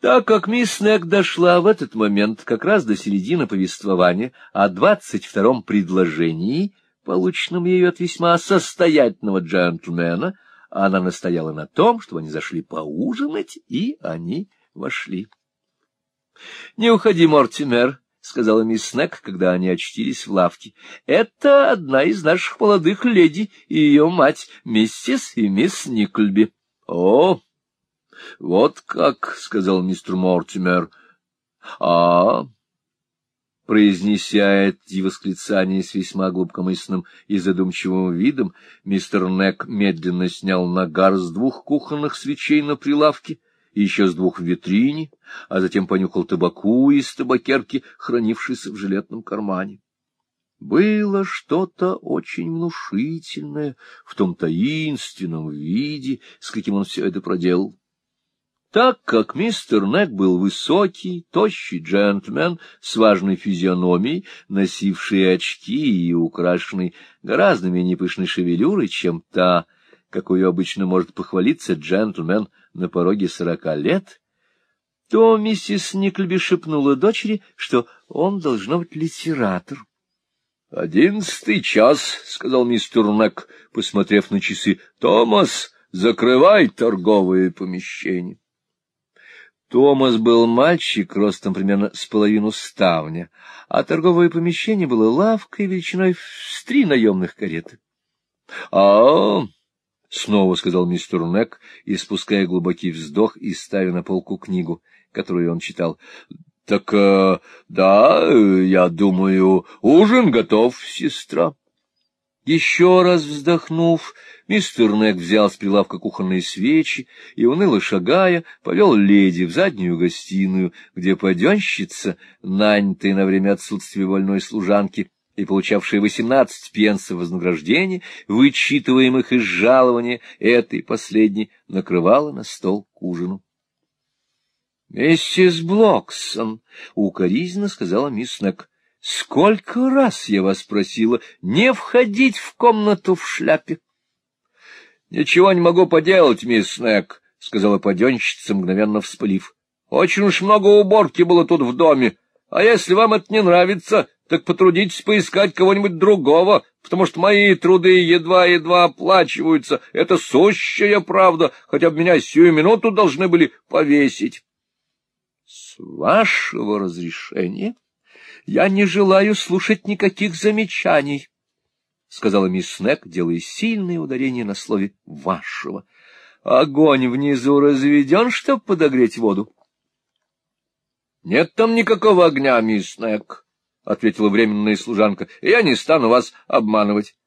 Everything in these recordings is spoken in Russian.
Так как мисс Снег дошла в этот момент как раз до середины повествования о двадцать втором предложении, полученном ею от весьма состоятельного джентльмена, она настояла на том, чтобы они зашли поужинать, и они вошли. — Не уходи, Мортимер, — сказала мисс Снег, когда они очтились в лавке. — Это одна из наших молодых леди и ее мать, миссис и мисс Никольби. — О! — Вот как, — сказал мистер Мортимер. — А... Произнеся эти восклицания с весьма глубокомысленным и задумчивым видом, мистер Нек медленно снял нагар с двух кухонных свечей на прилавке и еще с двух в витрине, а затем понюхал табаку из табакерки, хранившейся в жилетном кармане. Было что-то очень внушительное в том таинственном виде, с каким он все это проделал. Так как мистер Нек был высокий, тощий джентльмен с важной физиономией, носивший очки и украшенный гораздо менее пышной шевелюрой, чем та, какую обычно может похвалиться джентльмен на пороге сорока лет, то миссис Никльби шепнула дочери, что он должно быть литератор. — Одиннадцатый час, — сказал мистер Нек, посмотрев на часы. — Томас, закрывай торговые помещения. Томас был мальчик, ростом примерно с половину ставня, а торговое помещение было лавкой величиной в три наемных кареты. — А, — снова сказал мистер Нек, испуская глубокий вздох и ставя на полку книгу, которую он читал. — Так, э, да, я думаю, ужин готов, сестра. Еще раз вздохнув, мистер Нек взял с прилавка кухонные свечи и, уныло шагая, повел леди в заднюю гостиную, где паденщица, нанятая на время отсутствия вольной служанки и получавшая восемнадцать пенсов вознаграждения, вычитываемых из жалования этой последней, накрывала на стол к ужину. — Миссис Блоксон, — укоризненно сказала мисс Нек, — Сколько раз я вас просила не входить в комнату в шляпе? — Ничего не могу поделать, мисс Снег, — сказала паденщица, мгновенно вспылив. — Очень уж много уборки было тут в доме, а если вам это не нравится, так потрудитесь поискать кого-нибудь другого, потому что мои труды едва-едва оплачиваются. Это сущая правда, хотя бы меня сию минуту должны были повесить. — С вашего разрешения? — я не желаю слушать никаких замечаний, — сказала мисс Снег, делая сильное ударение на слове «вашего». — Огонь внизу разведен, чтобы подогреть воду. — Нет там никакого огня, мисс Снег, — ответила временная служанка, — я не стану вас обманывать.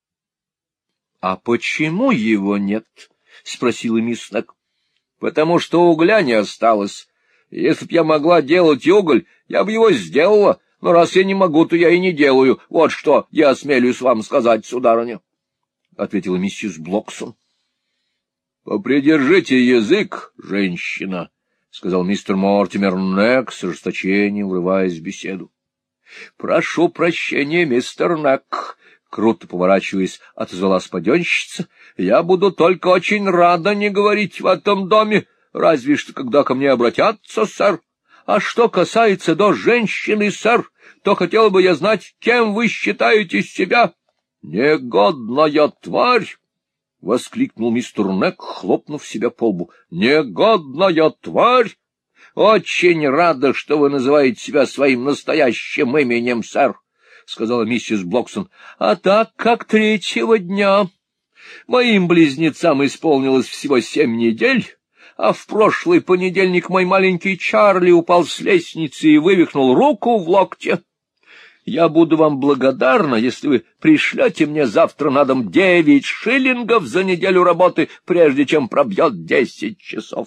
— А почему его нет? — спросила мисс Снег. — Потому что угля не осталось. Если б я могла делать уголь, я бы его сделала, но раз я не могу, то я и не делаю. Вот что я осмелюсь вам сказать, сударыня, — ответила миссис Блоксон. — Попридержите язык, женщина, — сказал мистер Мортимер Нек с ожесточением, врываясь в беседу. — Прошу прощения, мистер Нек, — круто поворачиваясь, отозвалась паденщица. — Я буду только очень рада не говорить в этом доме, разве что когда ко мне обратятся, сэр. А что касается до женщины, сэр, то хотел бы я знать, кем вы считаете себя. — Негодная тварь! — воскликнул мистер Нек, хлопнув себя по лбу. — Негодная тварь! Очень рада, что вы называете себя своим настоящим именем, сэр, — сказала миссис Блоксон. — А так как третьего дня моим близнецам исполнилось всего семь недель а в прошлый понедельник мой маленький Чарли упал с лестницы и вывихнул руку в локте. Я буду вам благодарна, если вы пришлете мне завтра на дом девять шиллингов за неделю работы, прежде чем пробьет десять часов.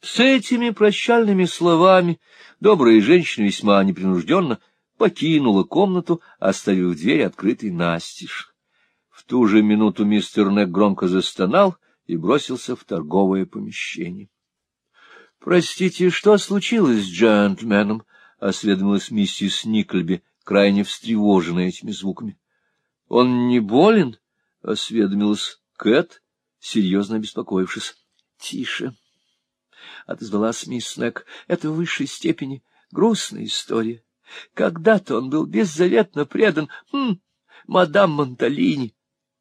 С этими прощальными словами добрая женщина весьма непринужденно покинула комнату, оставив дверь открытой настежь. В ту же минуту мистер Нек громко застонал — и бросился в торговое помещение. — Простите, что случилось с джентльменом? — осведомилась миссис Никльби, крайне встревоженная этими звуками. — Он не болен? — осведомилась Кэт, серьезно обеспокоившись. — Тише. — отозвалась мисс Снег. — Это в высшей степени грустная история. Когда-то он был беззаветно предан хм, мадам Монталини. —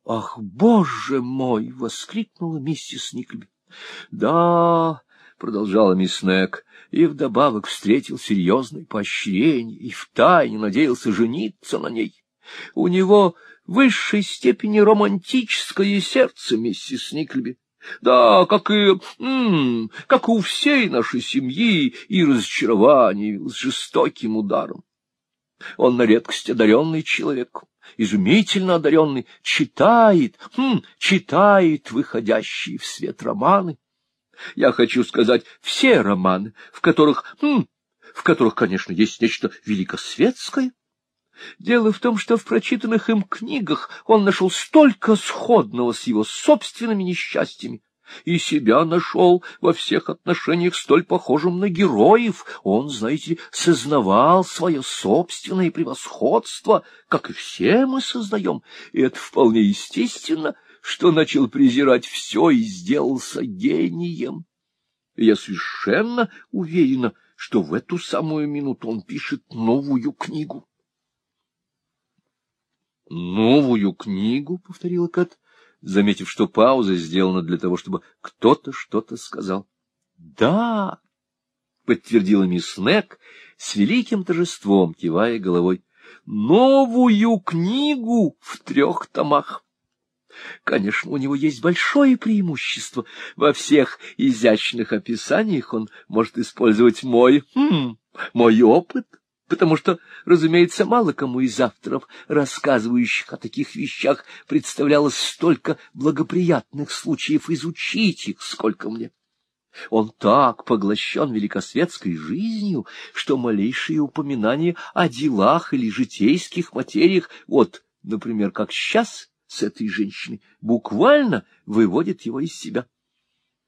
Ах, боже мой! — воскликнула миссис Никльби. — Да, — продолжала мисс Снег, — и вдобавок встретил серьезное поощрение и втайне надеялся жениться на ней. У него высшей степени романтическое сердце, миссис Никльби. Да, как и, м -м, как у всей нашей семьи, и разочарование с жестоким ударом. Он на редкость одаренный человек, изумительно одаренный, читает, хм, читает выходящие в свет романы. Я хочу сказать, все романы, в которых, хм, в которых, конечно, есть нечто великосветское. Дело в том, что в прочитанных им книгах он нашел столько сходного с его собственными несчастьями, и себя нашел во всех отношениях столь похожим на героев. Он, знаете, сознавал свое собственное превосходство, как и все мы сознаем, и это вполне естественно, что начал презирать все и сделался гением. я совершенно уверена, что в эту самую минуту он пишет новую книгу. — Новую книгу? — повторила Кэт, заметив, что пауза сделана для того, чтобы кто-то что-то сказал. — Да, — подтвердила мисс Нек с великим торжеством, кивая головой. — Новую книгу в трех томах. Конечно, у него есть большое преимущество. Во всех изящных описаниях он может использовать мой, хм, мой опыт потому что, разумеется, мало кому из авторов, рассказывающих о таких вещах, представлялось столько благоприятных случаев изучить их, сколько мне. Он так поглощен великосветской жизнью, что малейшие упоминания о делах или житейских материях, вот, например, как сейчас с этой женщиной, буквально выводит его из себя.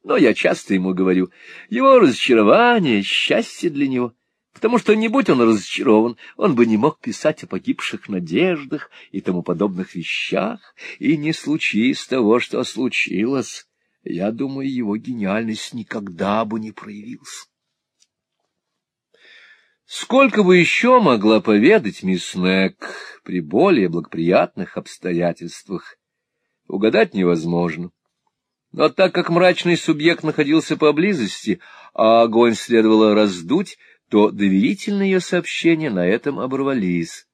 Но я часто ему говорю, его разочарование — счастье для него — потому что, не будь он разочарован, он бы не мог писать о погибших надеждах и тому подобных вещах, и не случись того, что случилось, я думаю, его гениальность никогда бы не проявилась. Сколько бы еще могла поведать мисс Нек при более благоприятных обстоятельствах, угадать невозможно. Но так как мрачный субъект находился поблизости, а огонь следовало раздуть, то доверительные ее сообщения на этом оборвались.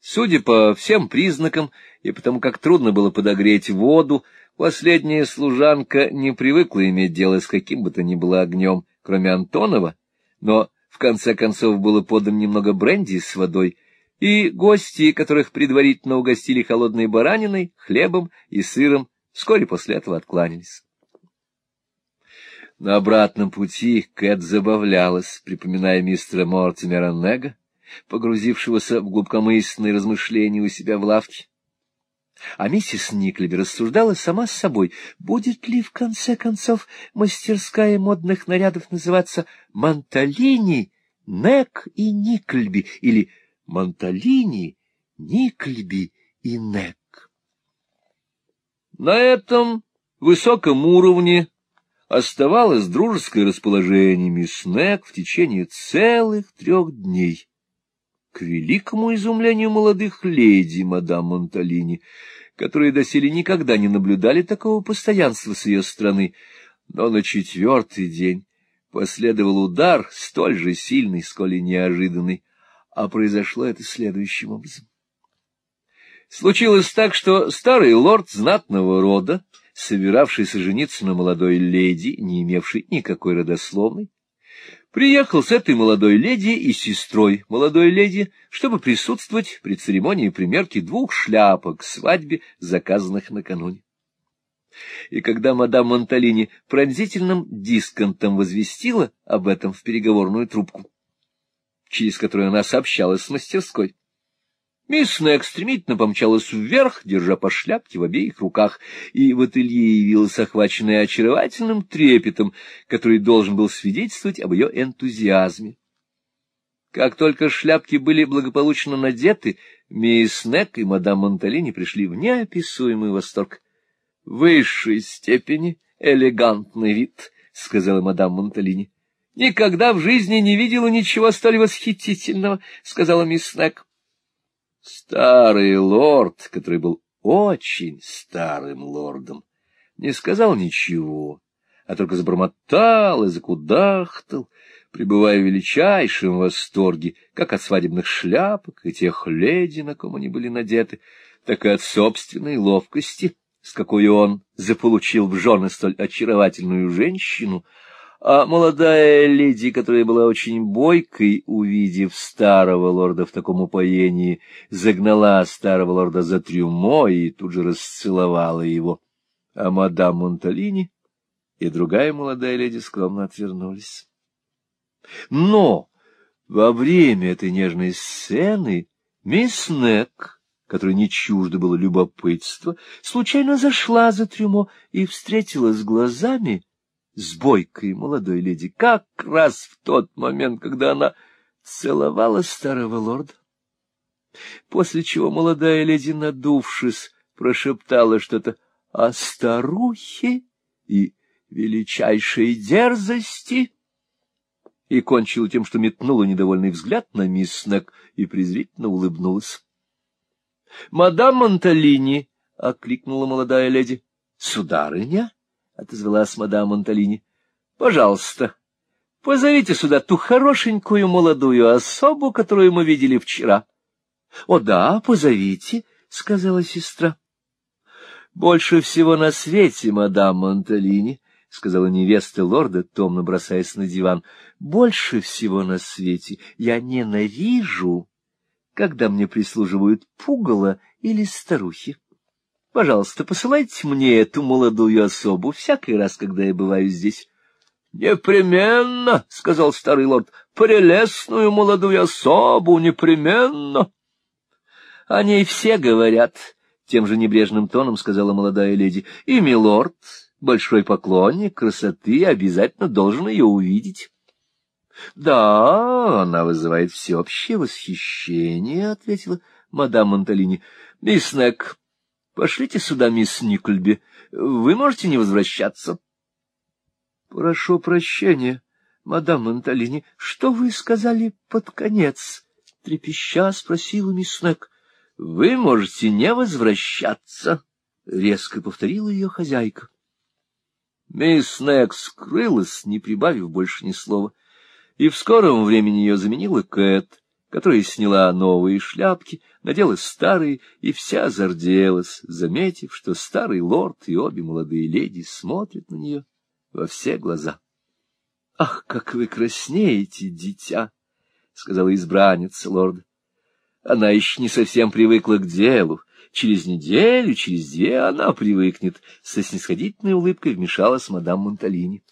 Судя по всем признакам и потому как трудно было подогреть воду, последняя служанка не привыкла иметь дело с каким бы то ни было огнем, кроме Антонова, но в конце концов было подано немного бренди с водой, и гости, которых предварительно угостили холодной бараниной, хлебом и сыром, вскоре после этого откланялись. На обратном пути Кэт забавлялась, припоминая мистера Мортимера Нега, погрузившегося в глубокомысленные размышления у себя в лавке. А миссис Никлеби рассуждала сама с собой, будет ли в конце концов мастерская модных нарядов называться «Монталини», «Нек» и «Никльби» или «Монталини», «Никльби» и «Нек». На этом высоком уровне оставалось дружеское расположение мисс Нек в течение целых трех дней. К великому изумлению молодых леди мадам Монталини, которые доселе никогда не наблюдали такого постоянства с ее стороны, но на четвертый день последовал удар, столь же сильный, сколь и неожиданный, а произошло это следующим образом. Случилось так, что старый лорд знатного рода, собиравшийся жениться на молодой леди, не имевшей никакой родословной, приехал с этой молодой леди и сестрой молодой леди, чтобы присутствовать при церемонии примерки двух шляпок свадьбе, заказанных накануне. И когда мадам Монталини пронзительным дисконтом возвестила об этом в переговорную трубку, через которую она сообщалась с мастерской, Мисс Снег стремительно помчалась вверх, держа по шляпке в обеих руках, и в ателье явилась охваченная очаровательным трепетом, который должен был свидетельствовать об ее энтузиазме. Как только шляпки были благополучно надеты, мисс Снег и мадам Монталини пришли в неописуемый восторг. — высшей степени элегантный вид, — сказала мадам Монталини. — Никогда в жизни не видела ничего столь восхитительного, — сказала мисс Снег. Старый лорд, который был очень старым лордом, не сказал ничего, а только забормотал и закудахтал, пребывая в величайшем восторге, как от свадебных шляпок и тех леди, на ком они были надеты, так и от собственной ловкости, с какой он заполучил в жены столь очаровательную женщину, а молодая леди, которая была очень бойкой, увидев старого лорда в таком упоении, загнала старого лорда за трюмо и тут же расцеловала его. А мадам Монталини и другая молодая леди скромно отвернулись. Но во время этой нежной сцены мисс Нек, которой не чуждо было любопытство, случайно зашла за трюмо и встретилась глазами с бойкой молодой леди как раз в тот момент, когда она целовала старого лорда. После чего молодая леди, надувшись, прошептала что-то о старухе и величайшей дерзости и кончила тем, что метнула недовольный взгляд на мисс Снег и презрительно улыбнулась. — Мадам Монталини! — окликнула молодая леди. — Сударыня! — отозвалась мадам Монталини. — Пожалуйста, позовите сюда ту хорошенькую молодую особу, которую мы видели вчера. — О да, позовите, — сказала сестра. — Больше всего на свете, мадам Монталини, — сказала невеста лорда, томно бросаясь на диван, — больше всего на свете я ненавижу, когда мне прислуживают пугало или старухи. Пожалуйста, посылайте мне эту молодую особу всякий раз, когда я бываю здесь. — Непременно, — сказал старый лорд, — прелестную молодую особу, непременно. — О ней все говорят, — тем же небрежным тоном сказала молодая леди, — и милорд большой поклонник красоты, обязательно должен ее увидеть. — Да, она вызывает всеобщее восхищение, — ответила мадам Монталини. — Мисс Нек, пошлите сюда мисс Никольби. Вы можете не возвращаться. — Прошу прощения, мадам Монталини, что вы сказали под конец? — трепеща спросила мисс Нек. — Вы можете не возвращаться, — резко повторила ее хозяйка. Мисс Нек скрылась, не прибавив больше ни слова, и в скором времени ее заменила Кэт, которая сняла новые шляпки, надела старые и вся зарделась, заметив, что старый лорд и обе молодые леди смотрят на нее во все глаза. — Ах, как вы краснеете, дитя! — сказала избранница лорда. Она еще не совсем привыкла к делу, Через неделю, через две она привыкнет. Со снисходительной улыбкой вмешалась мадам Монталини.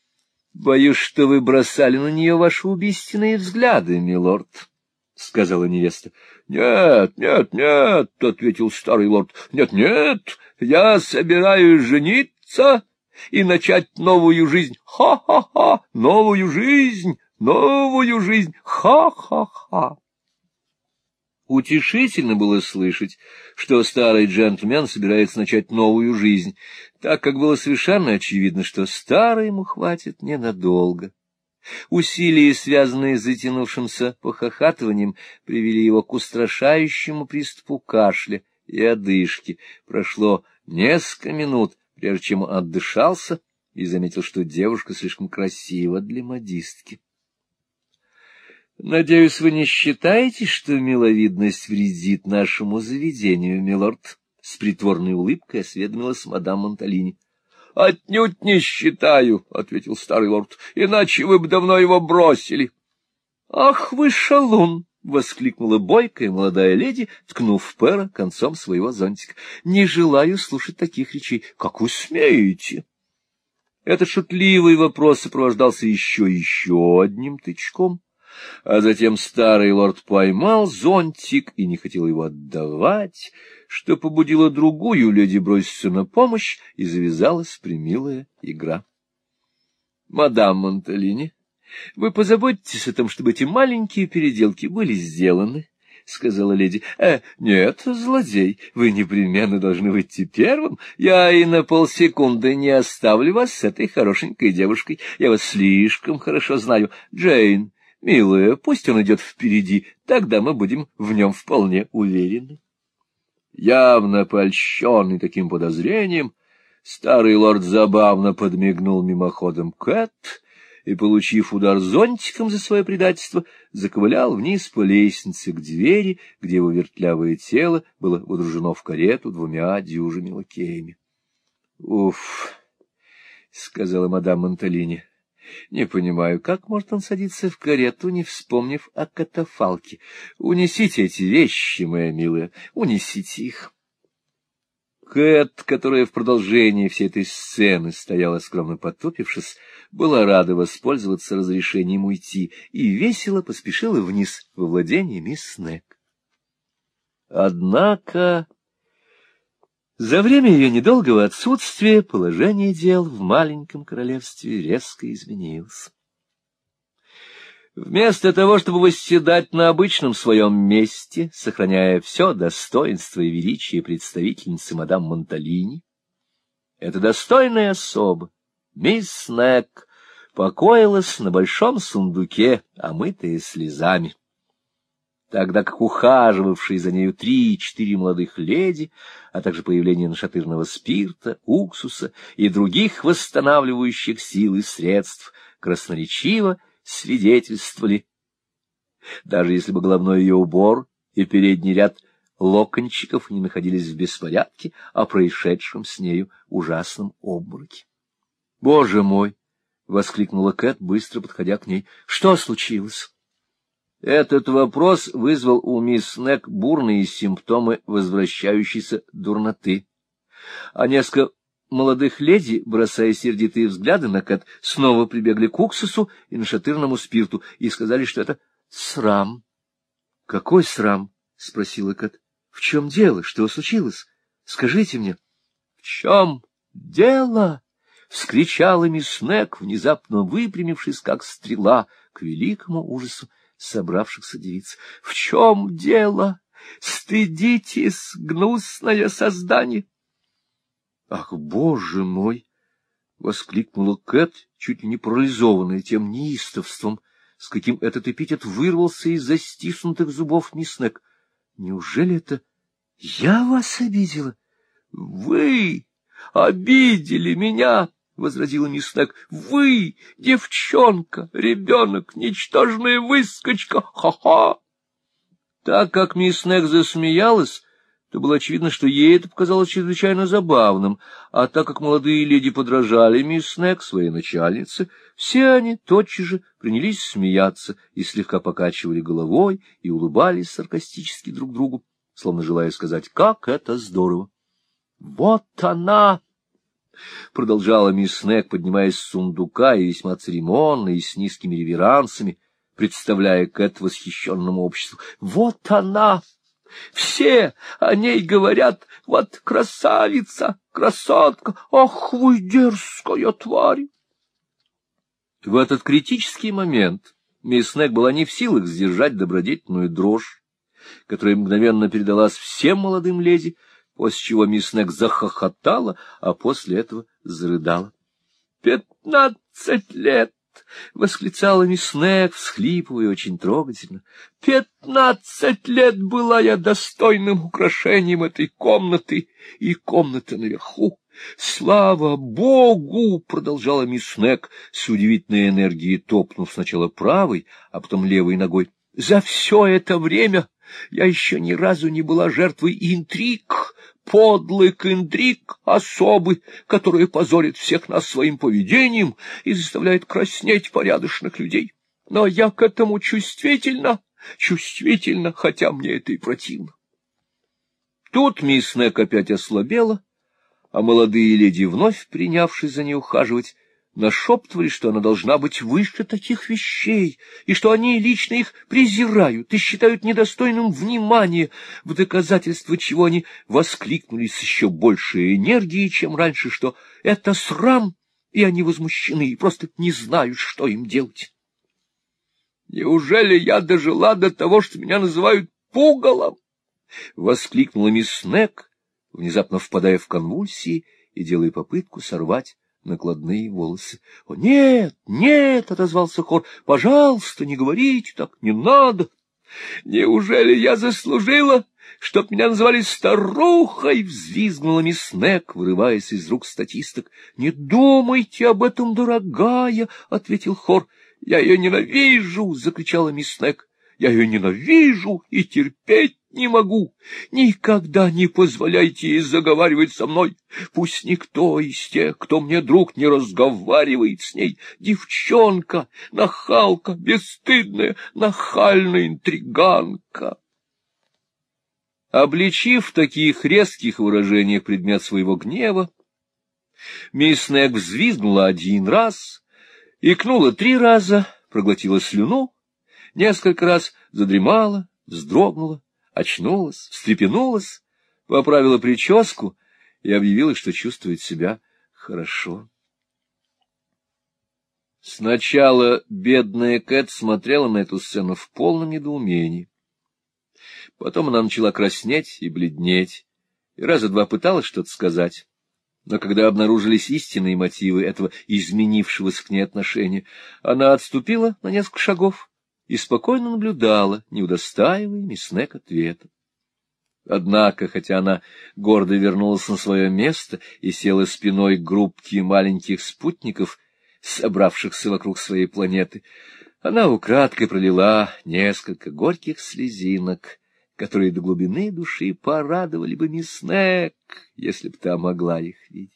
— Боюсь, что вы бросали на нее ваши убийственные взгляды, милорд, — сказала невеста. — Нет, нет, нет, — ответил старый лорд. — Нет, нет, я собираюсь жениться и начать новую жизнь. Ха-ха-ха, новую жизнь, новую жизнь, ха-ха-ха. Утешительно было слышать, что старый джентльмен собирается начать новую жизнь, так как было совершенно очевидно, что старый ему хватит ненадолго. Усилия, связанные с затянувшимся похохатыванием, привели его к устрашающему приступу кашля и одышки. Прошло несколько минут, прежде чем он отдышался и заметил, что девушка слишком красива для модистки. — Надеюсь, вы не считаете, что миловидность вредит нашему заведению, милорд? — с притворной улыбкой осведомилась мадам Монталини. — Отнюдь не считаю, — ответил старый лорд, — иначе вы бы давно его бросили. — Ах вы шалун! — воскликнула бойкая молодая леди, ткнув в Пэра концом своего зонтика. — Не желаю слушать таких речей. Как вы смеете? Этот шутливый вопрос сопровождался еще еще одним тычком а затем старый лорд поймал зонтик и не хотел его отдавать, что побудило другую леди броситься на помощь, и завязалась примилая игра. — Мадам Монталини, вы позаботьтесь о том, чтобы эти маленькие переделки были сделаны, —— сказала леди. — Э, нет, злодей, вы непременно должны выйти первым. Я и на полсекунды не оставлю вас с этой хорошенькой девушкой. Я вас слишком хорошо знаю. Джейн, милая, пусть он идет впереди, тогда мы будем в нем вполне уверены. Явно польщенный таким подозрением, старый лорд забавно подмигнул мимоходом Кэт и, получив удар зонтиком за свое предательство, заковылял вниз по лестнице к двери, где его вертлявое тело было водружено в карету двумя дюжими лакеями. — Уф! — сказала мадам Монталини. — Не понимаю, как может он садиться в карету, не вспомнив о катафалке? Унесите эти вещи, моя милая, унесите их. Кэт, которая в продолжении всей этой сцены стояла скромно потупившись, была рада воспользоваться разрешением уйти и весело поспешила вниз во владение мисс Снег. Однако за время ее недолгого отсутствия положение дел в маленьком королевстве резко изменилось. Вместо того, чтобы восседать на обычном своем месте, сохраняя все достоинство и величие представительницы мадам Монталини, эта достойная особа, мисс Снег, покоилась на большом сундуке, омытая слезами тогда как ухаживавшие за нею три-четыре молодых леди, а также появление нашатырного спирта, уксуса и других восстанавливающих сил и средств красноречиво свидетельствовали. Даже если бы головной ее убор и передний ряд локончиков не находились в беспорядке о происшедшем с нею ужасном обмороке. — Боже мой! — воскликнула Кэт, быстро подходя к ней. — Что случилось? Этот вопрос вызвал у мисс Нек бурные симптомы возвращающейся дурноты. А несколько молодых леди, бросая сердитые взгляды на Кэт, снова прибегли к уксусу и нашатырному спирту и сказали, что это срам. — Какой срам? — спросила Кэт. — В чем дело? Что случилось? Скажите мне. — В чем дело? — вскричала мисс Нек, внезапно выпрямившись, как стрела, к великому ужасу собравшихся девиц. — В чем дело? Стыдитесь, гнусное создание! — Ах, боже мой! — воскликнула Кэт, чуть ли не парализованная тем неистовством, с каким этот эпитет вырвался из застиснутых зубов Миснек. — Неужели это я вас обидела? — Вы обидели меня! — возразила мисс Снег. — Вы, девчонка, ребенок, ничтожная выскочка, ха-ха! Так как мисс Снег засмеялась, то было очевидно, что ей это показалось чрезвычайно забавным, а так как молодые леди подражали мисс Снег, своей начальнице, все они тотчас же принялись смеяться и слегка покачивали головой и улыбались саркастически друг другу, словно желая сказать, как это здорово. — Вот она! — продолжала мисс Снег, поднимаясь с сундука и весьма церемонно и с низкими реверансами, представляя Кэт восхищенному обществу. — Вот она! Все о ней говорят, вот красавица, красотка, ах вы дерзкая тварь! В этот критический момент мисс Снег была не в силах сдержать добродетельную дрожь, которая мгновенно передалась всем молодым леди, после чего мисс Нек захохотала, а после этого зарыдала. — Пятнадцать лет! — восклицала мисс Нек, всхлипывая очень трогательно. — Пятнадцать лет была я достойным украшением этой комнаты и комнаты наверху. «Слава Богу!» — продолжала мисс Нек, с удивительной энергией топнув сначала правой, а потом левой ногой. «За все это время я еще ни разу не была жертвой интриг, подлых интриг особы, которые позорят всех нас своим поведением и заставляют краснеть порядочных людей. Но я к этому чувствительно, чувствительно, хотя мне это и противно. Тут мисс Нек опять ослабела, а молодые леди, вновь принявшись за ней ухаживать, нашептывали, что она должна быть выше таких вещей, и что они лично их презирают и считают недостойным внимания, в доказательство чего они воскликнули с еще большей энергией, чем раньше, что это срам, и они возмущены и просто не знают, что им делать. Неужели я дожила до того, что меня называют пугалом! — воскликнула мисс Снег, внезапно впадая в конвульсии и делая попытку сорвать накладные волосы. — О, нет, нет! — отозвался хор. — Пожалуйста, не говорите так, не надо. Неужели я заслужила, чтоб меня называли старухой? — взвизгнула мисс Нек, вырываясь из рук статисток. — Не думайте об этом, дорогая! — ответил хор. — Я ее ненавижу! — закричала мисс Нек. — Я ее ненавижу и терпеть не могу. Никогда не позволяйте ей заговаривать со мной. Пусть никто из тех, кто мне друг, не разговаривает с ней. Девчонка, нахалка, бесстыдная, нахальная интриганка. Обличив в таких резких выражениях предмет своего гнева, мисс Нек взвизгнула один раз, икнула три раза, проглотила слюну, несколько раз задремала, вздрогнула, очнулась, встрепенулась, поправила прическу и объявила, что чувствует себя хорошо. Сначала бедная Кэт смотрела на эту сцену в полном недоумении. Потом она начала краснеть и бледнеть, и раза два пыталась что-то сказать. Но когда обнаружились истинные мотивы этого изменившегося к ней отношения, она отступила на несколько шагов и спокойно наблюдала, не удостаивая Миснек ответа. Однако, хотя она гордо вернулась на свое место и села спиной к группке маленьких спутников, собравшихся вокруг своей планеты, она украдкой пролила несколько горьких слезинок, которые до глубины души порадовали бы Миснек, если б та могла их видеть.